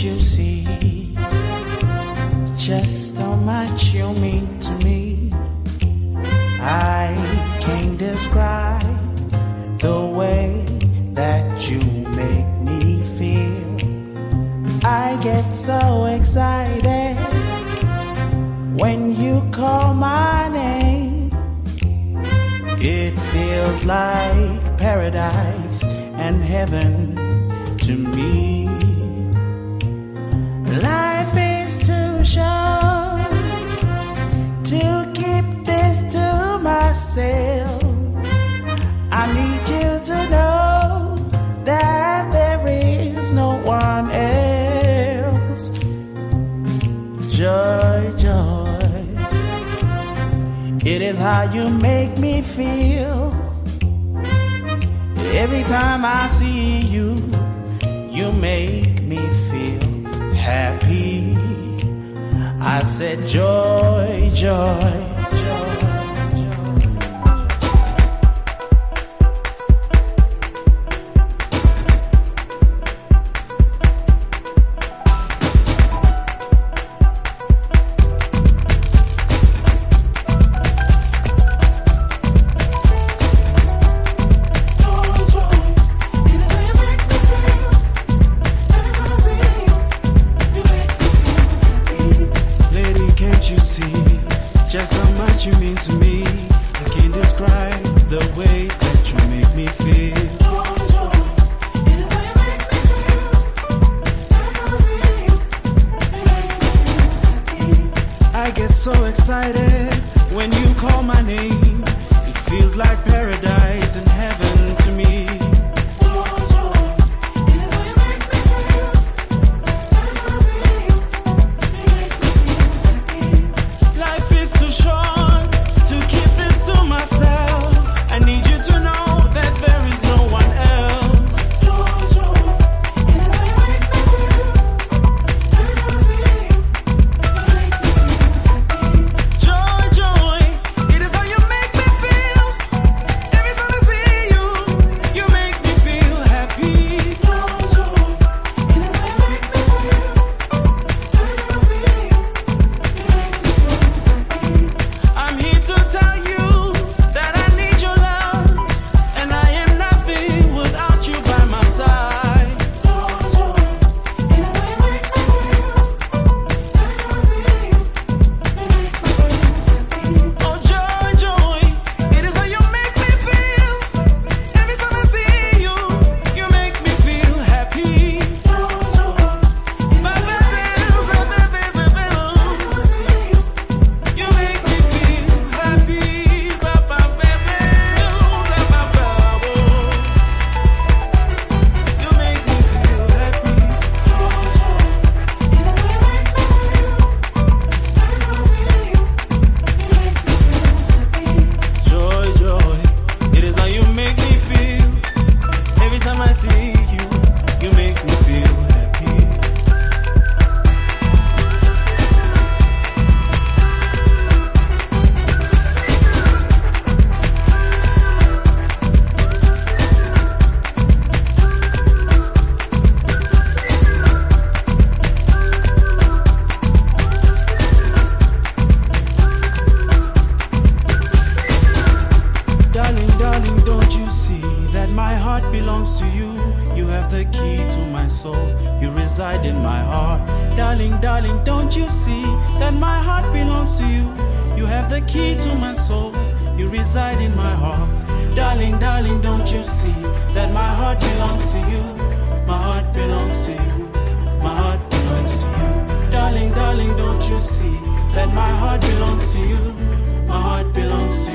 You see just how much you mean to me? I can't describe the way that you make me feel. I get so excited when you call my name. It feels like paradise and heaven to me. It is how you make me feel. Every time I see you, you make me feel happy. I said, joy, joy. You mean to me? I can't describe the way that you make me feel. I get so excited when you call my name. It feels like paradise key to my soul. You reside in my heart. Darling, darling, don't you see that my heart belongs to you? You have the key to my soul. You reside in my heart. Darling, darling, don't you see that my heart belongs to you? My heart belongs to you. My heart belongs to you. Darling, darling, don't you see that my heart belongs to you? My heart belongs